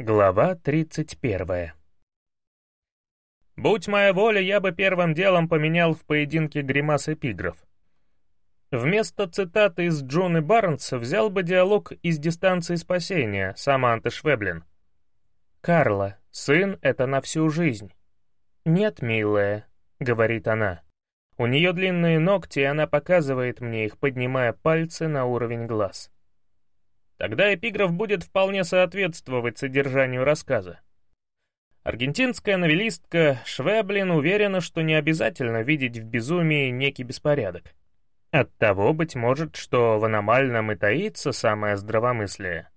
Глава 31 Будь моя воля, я бы первым делом поменял в поединке гримас эпиграф. Вместо цитаты из Джона Барнса взял бы диалог из «Дистанции спасения» Саманты Швеблин. «Карла, сын — это на всю жизнь». «Нет, милая», — говорит она. У нее длинные ногти, и она показывает мне их, поднимая пальцы на уровень глаз. Тогда эпиграф будет вполне соответствовать содержанию рассказа. Аргентинская новелистка Швеблин уверена, что не обязательно видеть в безумии некий беспорядок. Оттого, быть может, что в аномальном и таится самое здравомыслие.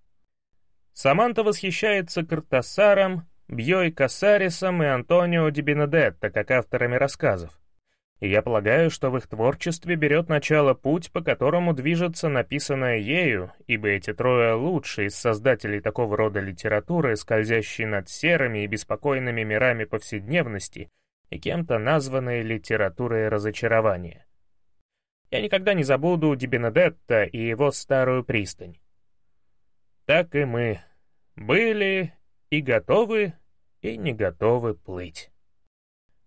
Саманта восхищается Картасаром, Бьей Касарисом и Антонио Ди Бенедетто как авторами рассказов и я полагаю, что в их творчестве берет начало путь, по которому движется написанное ею, ибо эти трое лучшие из создателей такого рода литературы, скользящие над серыми и беспокойными мирами повседневности и кем-то названной литературой разочарования. Я никогда не забуду Ди Бенедетто и его старую пристань. Так и мы были и готовы, и не готовы плыть.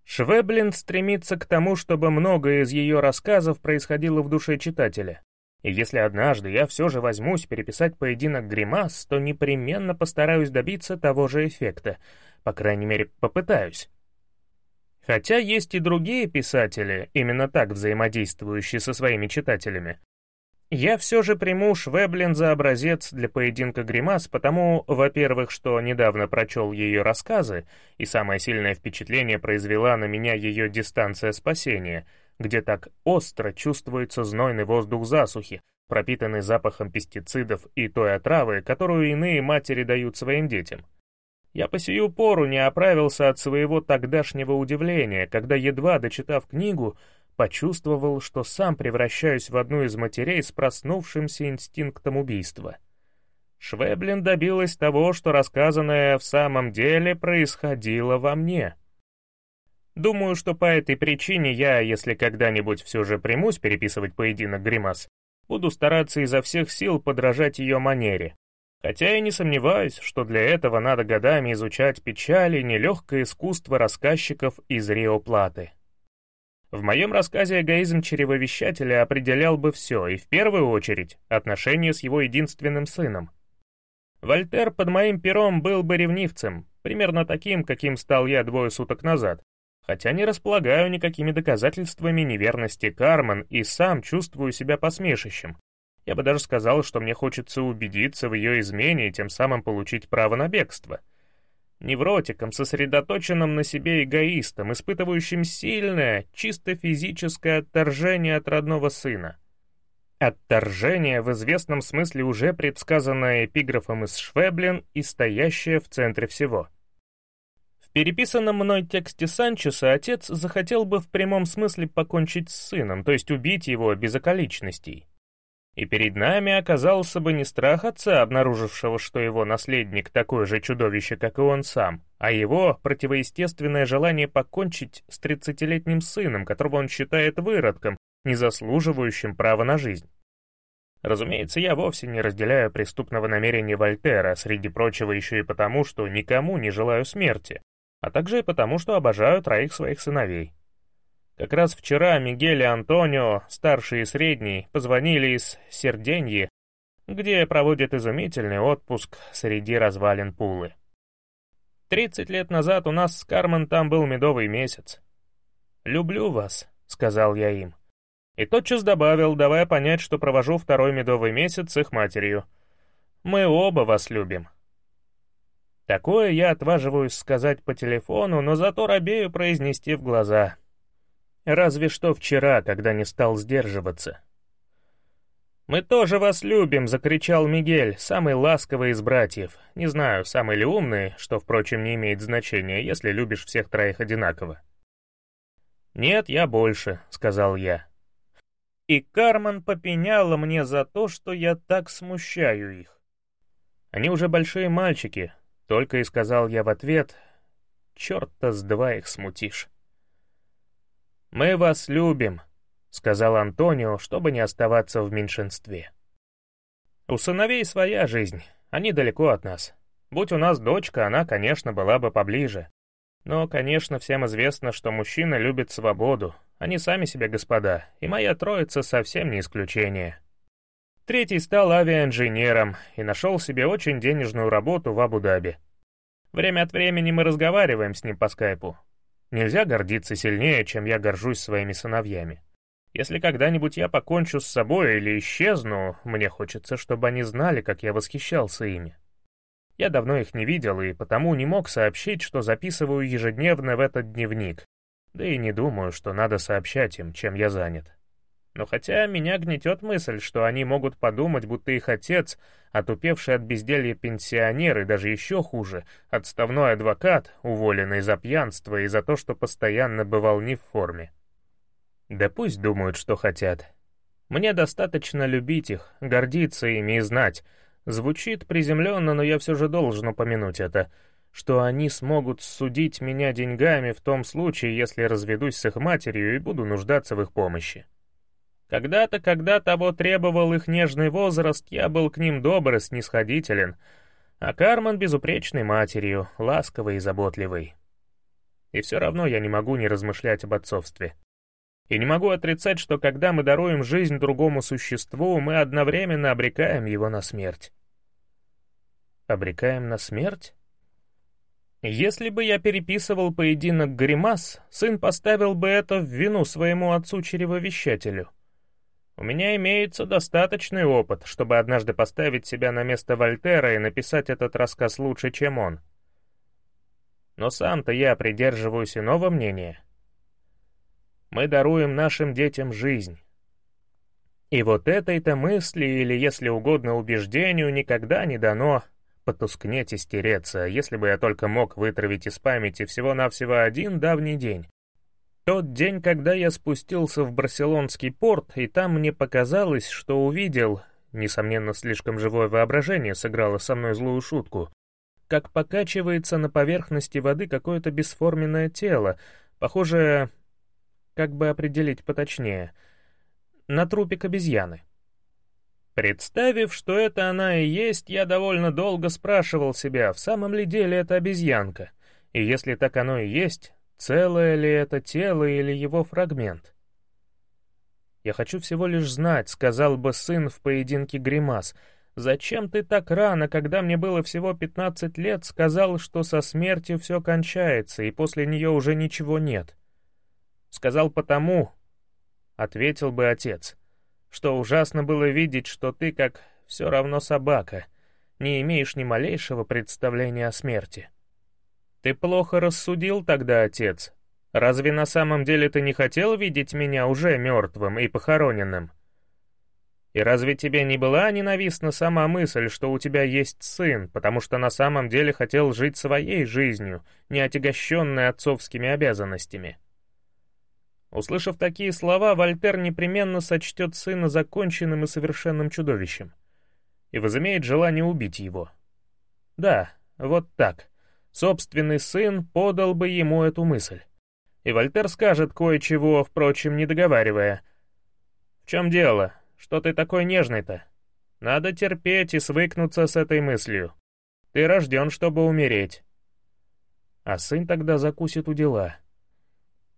Швеблин стремится к тому, чтобы многое из ее рассказов происходило в душе читателя. И если однажды я все же возьмусь переписать поединок гримас, то непременно постараюсь добиться того же эффекта. По крайней мере, попытаюсь. Хотя есть и другие писатели, именно так взаимодействующие со своими читателями, я все же приму Швеблин за образец для поединка гримас, потому, во-первых, что недавно прочел ее рассказы, и самое сильное впечатление произвела на меня ее «Дистанция спасения», где так остро чувствуется знойный воздух засухи, пропитанный запахом пестицидов и той отравы, которую иные матери дают своим детям. Я по сию пору не оправился от своего тогдашнего удивления, когда, едва дочитав книгу, почувствовал, что сам превращаюсь в одну из матерей с проснувшимся инстинктом убийства. Швеблин добилась того, что рассказанное в самом деле происходило во мне. Думаю, что по этой причине я, если когда-нибудь все же примусь переписывать поединок Гримас, буду стараться изо всех сил подражать ее манере. Хотя я не сомневаюсь, что для этого надо годами изучать печали и нелегкое искусство рассказчиков из Рио-Платы. В моем рассказе эгоизм чревовещателя определял бы все, и в первую очередь отношения с его единственным сыном. Вольтер под моим пером был бы ревнивцем, примерно таким, каким стал я двое суток назад, хотя не располагаю никакими доказательствами неверности Кармен и сам чувствую себя посмешищем. Я бы даже сказал, что мне хочется убедиться в ее измене и тем самым получить право на бегство — невротиком, сосредоточенным на себе эгоистом, испытывающим сильное, чисто физическое отторжение от родного сына. Отторжение, в известном смысле уже предсказанное эпиграфом из Швеблин и стоящее в центре всего. В переписанном мной тексте Санчеса отец захотел бы в прямом смысле покончить с сыном, то есть убить его без околичностей. И перед нами оказался бы не страх отца, обнаружившего, что его наследник такое же чудовище, как и он сам, а его противоестественное желание покончить с тридцатилетним сыном, которого он считает выродком, не заслуживающим права на жизнь. Разумеется, я вовсе не разделяю преступного намерения Вольтера, среди прочего еще и потому, что никому не желаю смерти, а также и потому, что обожаю троих своих сыновей. Как раз вчера Мигель и Антонио, старший и средний, позвонили из Серденьи, где проводят изумительный отпуск среди развалин Пулы. Тридцать лет назад у нас с Кармен там был медовый месяц. «Люблю вас», — сказал я им. И тотчас добавил, давая понять, что провожу второй медовый месяц с их матерью. «Мы оба вас любим». Такое я отваживаюсь сказать по телефону, но зато робею произнести в глаза — Разве что вчера, когда не стал сдерживаться. «Мы тоже вас любим!» — закричал Мигель, самый ласковый из братьев. Не знаю, самый ли умный, что, впрочем, не имеет значения, если любишь всех троих одинаково. «Нет, я больше», — сказал я. И Кармен попеняла мне за то, что я так смущаю их. Они уже большие мальчики, только и сказал я в ответ, «Черт-то с два их смутишь». «Мы вас любим», — сказал Антонио, чтобы не оставаться в меньшинстве. «У сыновей своя жизнь, они далеко от нас. Будь у нас дочка, она, конечно, была бы поближе. Но, конечно, всем известно, что мужчина любит свободу. Они сами себе господа, и моя троица совсем не исключение. Третий стал авиаинженером и нашел себе очень денежную работу в Абу-Даби. Время от времени мы разговариваем с ним по скайпу. Нельзя гордиться сильнее, чем я горжусь своими сыновьями. Если когда-нибудь я покончу с собой или исчезну, мне хочется, чтобы они знали, как я восхищался ими. Я давно их не видел и потому не мог сообщить, что записываю ежедневно в этот дневник, да и не думаю, что надо сообщать им, чем я занят. Но хотя меня гнетет мысль, что они могут подумать, будто их отец, отупевший от безделья пенсионер и даже еще хуже, отставной адвокат, уволенный за пьянство и за то, что постоянно бывал не в форме. Да пусть думают, что хотят. Мне достаточно любить их, гордиться ими и знать. Звучит приземленно, но я все же должен упомянуть это, что они смогут судить меня деньгами в том случае, если разведусь с их матерью и буду нуждаться в их помощи. Когда-то, когда того требовал их нежный возраст, я был к ним добр и снисходителен, а Кармен безупречной матерью, ласковой и заботливой. И все равно я не могу не размышлять об отцовстве. И не могу отрицать, что когда мы даруем жизнь другому существу, мы одновременно обрекаем его на смерть. Обрекаем на смерть? Если бы я переписывал поединок гримас, сын поставил бы это в вину своему отцу-чревовещателю — у меня имеется достаточный опыт, чтобы однажды поставить себя на место Вольтера и написать этот рассказ лучше, чем он. Но сам-то я придерживаюсь иного мнения. Мы даруем нашим детям жизнь. И вот этой-то мысли, или, если угодно, убеждению, никогда не дано потускнеть и стереться, если бы я только мог вытравить из памяти всего-навсего один давний день, тот день, когда я спустился в Барселонский порт, и там мне показалось, что увидел, несомненно, слишком живое воображение сыграло со мной злую шутку, как покачивается на поверхности воды какое-то бесформенное тело, похожее, как бы определить поточнее, на трупик обезьяны. Представив, что это она и есть, я довольно долго спрашивал себя, в самом ли деле это обезьянка, и если так оно и есть, Целое ли это тело или его фрагмент? «Я хочу всего лишь знать», — сказал бы сын в поединке Гримас. «Зачем ты так рано, когда мне было всего пятнадцать лет, сказал, что со смертью все кончается, и после нее уже ничего нет?» «Сказал потому», — ответил бы отец, «что ужасно было видеть, что ты, как все равно собака, не имеешь ни малейшего представления о смерти». «Ты плохо рассудил тогда, отец. Разве на самом деле ты не хотел видеть меня уже мертвым и похороненным? И разве тебе не была ненавистна сама мысль, что у тебя есть сын, потому что на самом деле хотел жить своей жизнью, не отягощенной отцовскими обязанностями?» Услышав такие слова, Вольтер непременно сочтет сына законченным и совершенным чудовищем и возымеет желание убить его. Да, вот так — собственный сын подал бы ему эту мысль. И Вольтер скажет кое-чего, впрочем, не договаривая. «В чем дело? Что ты такой нежный-то? Надо терпеть и свыкнуться с этой мыслью. Ты рожден, чтобы умереть». А сын тогда закусит у дела.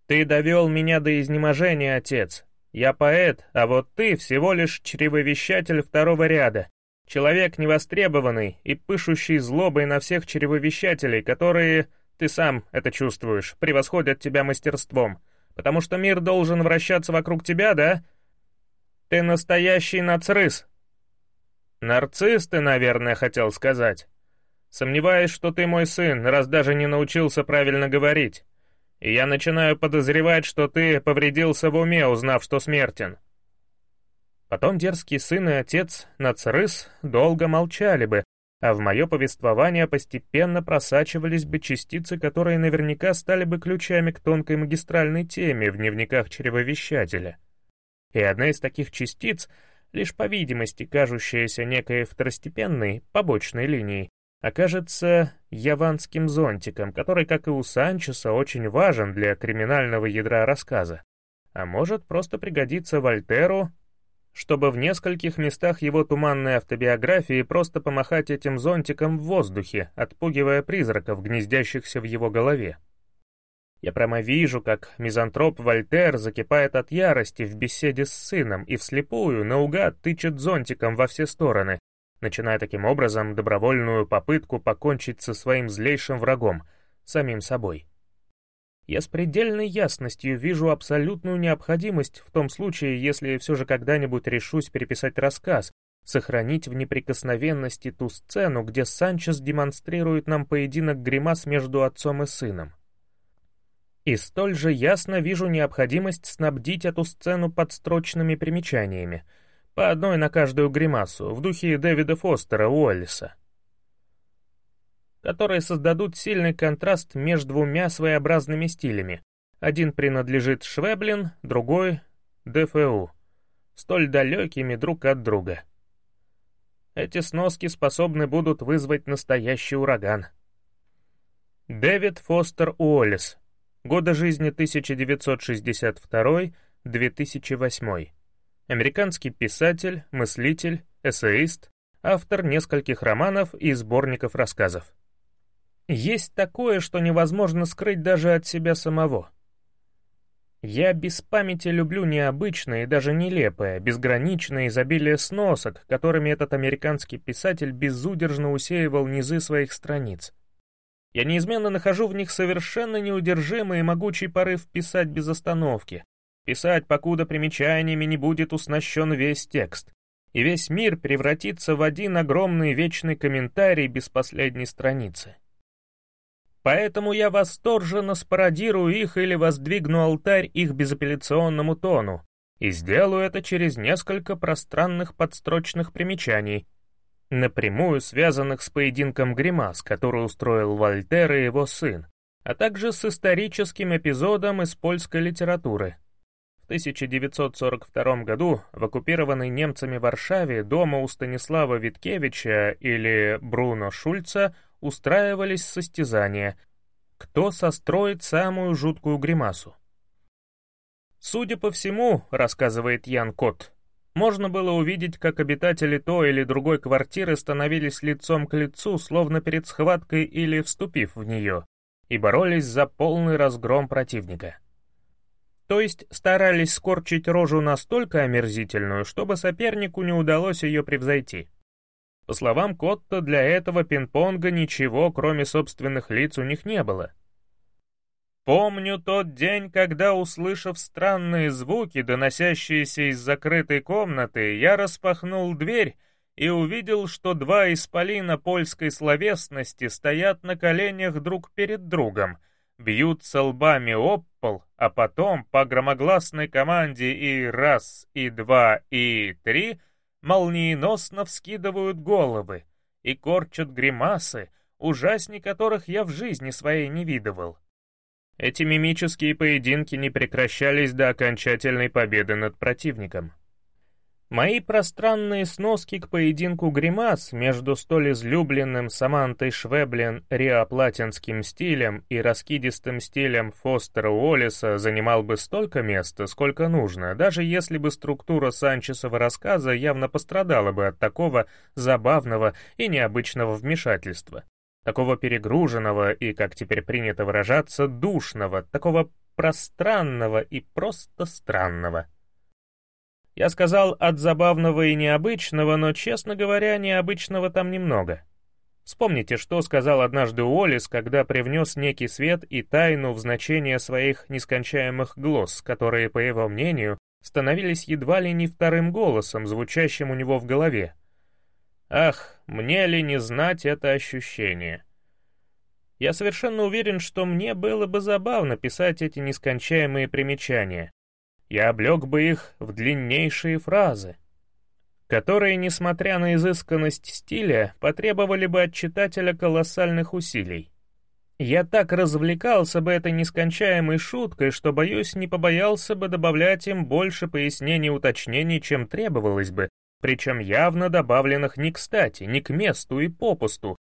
«Ты довел меня до изнеможения, отец. Я поэт, а вот ты всего лишь чревовещатель второго ряда. Человек невостребованный и пышущий злобой на всех чревовещателей, которые, ты сам это чувствуешь, превосходят тебя мастерством. Потому что мир должен вращаться вокруг тебя, да? Ты настоящий нацрыс. Нарцисс ты, наверное, хотел сказать. Сомневаюсь, что ты мой сын, раз даже не научился правильно говорить. И я начинаю подозревать, что ты повредился в уме, узнав, что смертен. Потом дерзкий сын и отец Нацрыс долго молчали бы, а в мое повествование постепенно просачивались бы частицы, которые наверняка стали бы ключами к тонкой магистральной теме в дневниках чревовещателя. И одна из таких частиц, лишь по видимости кажущаяся некой второстепенной, побочной линией, окажется яванским зонтиком, который, как и у Санчеса, очень важен для криминального ядра рассказа. А может просто пригодиться Вольтеру чтобы в нескольких местах его туманной автобиографии просто помахать этим зонтиком в воздухе, отпугивая призраков, гнездящихся в его голове. Я прямо вижу, как мизантроп Вольтер закипает от ярости в беседе с сыном и вслепую, наугад тычет зонтиком во все стороны, начиная таким образом добровольную попытку покончить со своим злейшим врагом, самим собой. Я с предельной ясностью вижу абсолютную необходимость в том случае, если все же когда-нибудь решусь переписать рассказ, сохранить в неприкосновенности ту сцену, где Санчес демонстрирует нам поединок гримас между отцом и сыном. И столь же ясно вижу необходимость снабдить эту сцену подстрочными примечаниями, по одной на каждую гримасу, в духе Дэвида Фостера Уоллиса которые создадут сильный контраст между двумя своеобразными стилями. Один принадлежит Швеблин, другой — ДФУ, столь далекими друг от друга. Эти сноски способны будут вызвать настоящий ураган. Дэвид Фостер Уоллес. Годы жизни 1962-2008. Американский писатель, мыслитель, эссеист, автор нескольких романов и сборников рассказов. Есть такое, что невозможно скрыть даже от себя самого. Я без памяти люблю необычное и даже нелепое, безграничное изобилие сносок, которыми этот американский писатель безудержно усеивал низы своих страниц. Я неизменно нахожу в них совершенно неудержимый и могучий порыв писать без остановки, писать, покуда примечаниями не будет уснащен весь текст, и весь мир превратится в один огромный вечный комментарий без последней страницы. Поэтому я восторженно спародирую их или воздвигну алтарь их безапелляционному тону, и сделаю это через несколько пространных подстрочных примечаний, напрямую связанных с поединком гримас, который устроил Вольтер и его сын, а также с историческим эпизодом из польской литературы. В 1942 году в оккупированной немцами Варшаве дома у Станислава Виткевича или Бруно Шульца устраивались состязания, кто состроит самую жуткую гримасу. Судя по всему, рассказывает Ян Кот, можно было увидеть, как обитатели той или другой квартиры становились лицом к лицу, словно перед схваткой или вступив в нее, и боролись за полный разгром противника. То есть старались скорчить рожу настолько омерзительную, чтобы сопернику не удалось ее превзойти. По словам Котта, для этого пинг-понга ничего, кроме собственных лиц, у них не было. Помню тот день, когда, услышав странные звуки, доносящиеся из закрытой комнаты, я распахнул дверь и увидел, что два исполина польской словесности стоят на коленях друг перед другом, бьются лбами об пол, а потом по громогласной команде и раз, и два, и три — молниеносно вскидывают головы и корчат гримасы, ужасней которых я в жизни своей не видывал. Эти мимические поединки не прекращались до окончательной победы над противником. Мои пространные сноски к поединку гримас между столь излюбленным Самантой Швеблин риоплатинским стилем и раскидистым стилем Фостера Уоллеса занимал бы столько места, сколько нужно, даже если бы структура Санчесова рассказа явно пострадала бы от такого забавного и необычного вмешательства, такого перегруженного и, как теперь принято выражаться, душного, такого пространного и просто странного. Я сказал от забавного и необычного, но, честно говоря, необычного там немного. Вспомните, что сказал однажды Уоллес, когда привнес некий свет и тайну в значение своих нескончаемых глосс, которые, по его мнению, становились едва ли не вторым голосом, звучащим у него в голове. Ах, мне ли не знать это ощущение? Я совершенно уверен, что мне было бы забавно писать эти нескончаемые примечания, я облег бы их в длиннейшие фразы, которые, несмотря на изысканность стиля, потребовали бы от читателя колоссальных усилий. Я так развлекался бы этой нескончаемой шуткой, что, боюсь, не побоялся бы добавлять им больше пояснений и уточнений, чем требовалось бы, причем явно добавленных не кстати, не к месту и попусту,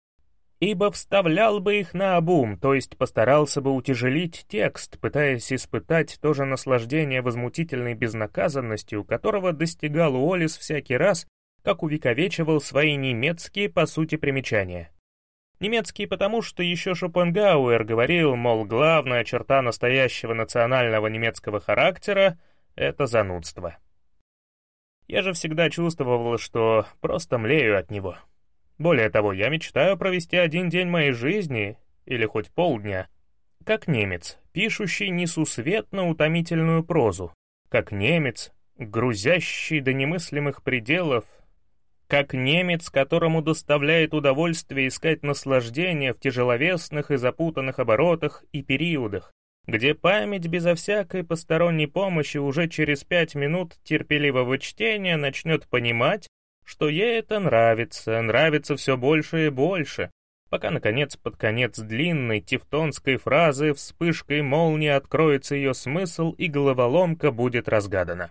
ибо вставлял бы их на обум, то есть постарался бы утяжелить текст, пытаясь испытать то же наслаждение возмутительной безнаказанностью, которого достигал Уоллес всякий раз, как увековечивал свои немецкие, по сути, примечания. Немецкий потому, что еще Шопенгауэр говорил, мол, главная черта настоящего национального немецкого характера — это занудство. Я же всегда чувствовал, что просто млею от него. Более того, я мечтаю провести один день моей жизни, или хоть полдня, как немец, пишущий несусветно утомительную прозу, как немец, грузящий до немыслимых пределов как немец, которому доставляет удовольствие искать наслаждение в тяжеловесных и запутанных оборотах и периодах, где память безо всякой посторонней помощи уже через пять минут терпеливого чтения начнет понимать, что ей это нравится, нравится все больше и больше, пока, наконец, под конец длинной тевтонской фразы вспышкой молнии откроется ее смысл и головоломка будет разгадана.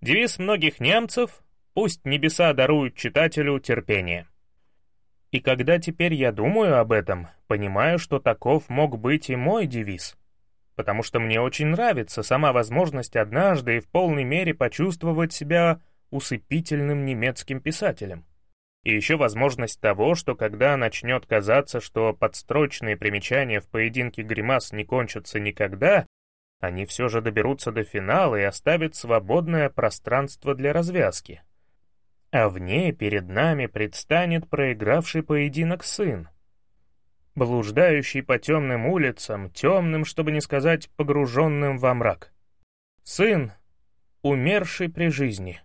Девиз многих немцев Пусть небеса даруют читателю терпение. И когда теперь я думаю об этом, понимаю, что таков мог быть и мой девиз. Потому что мне очень нравится сама возможность однажды и в полной мере почувствовать себя усыпительным немецким писателем. И еще возможность того, что когда начнет казаться, что подстрочные примечания в поединке гримас не кончатся никогда, они все же доберутся до финала и оставят свободное пространство для развязки а в ней перед нами предстанет проигравший поединок сын, блуждающий по темным улицам, темным, чтобы не сказать погруженным во мрак. Сын, умерший при жизни,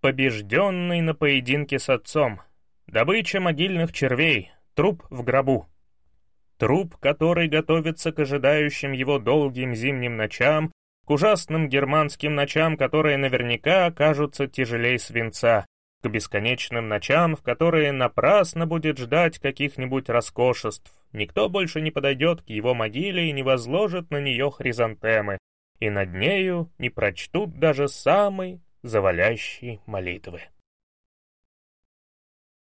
побежденный на поединке с отцом, добыча могильных червей, труп в гробу. Труп, который готовится к ожидающим его долгим зимним ночам, к ужасным германским ночам, которые наверняка окажутся тяжелей свинца, к бесконечным ночам, в которые напрасно будет ждать каких-нибудь роскошеств. Никто больше не подойдет к его могиле и не возложит на нее хризантемы, и над нею не прочтут даже самой завалящей молитвы.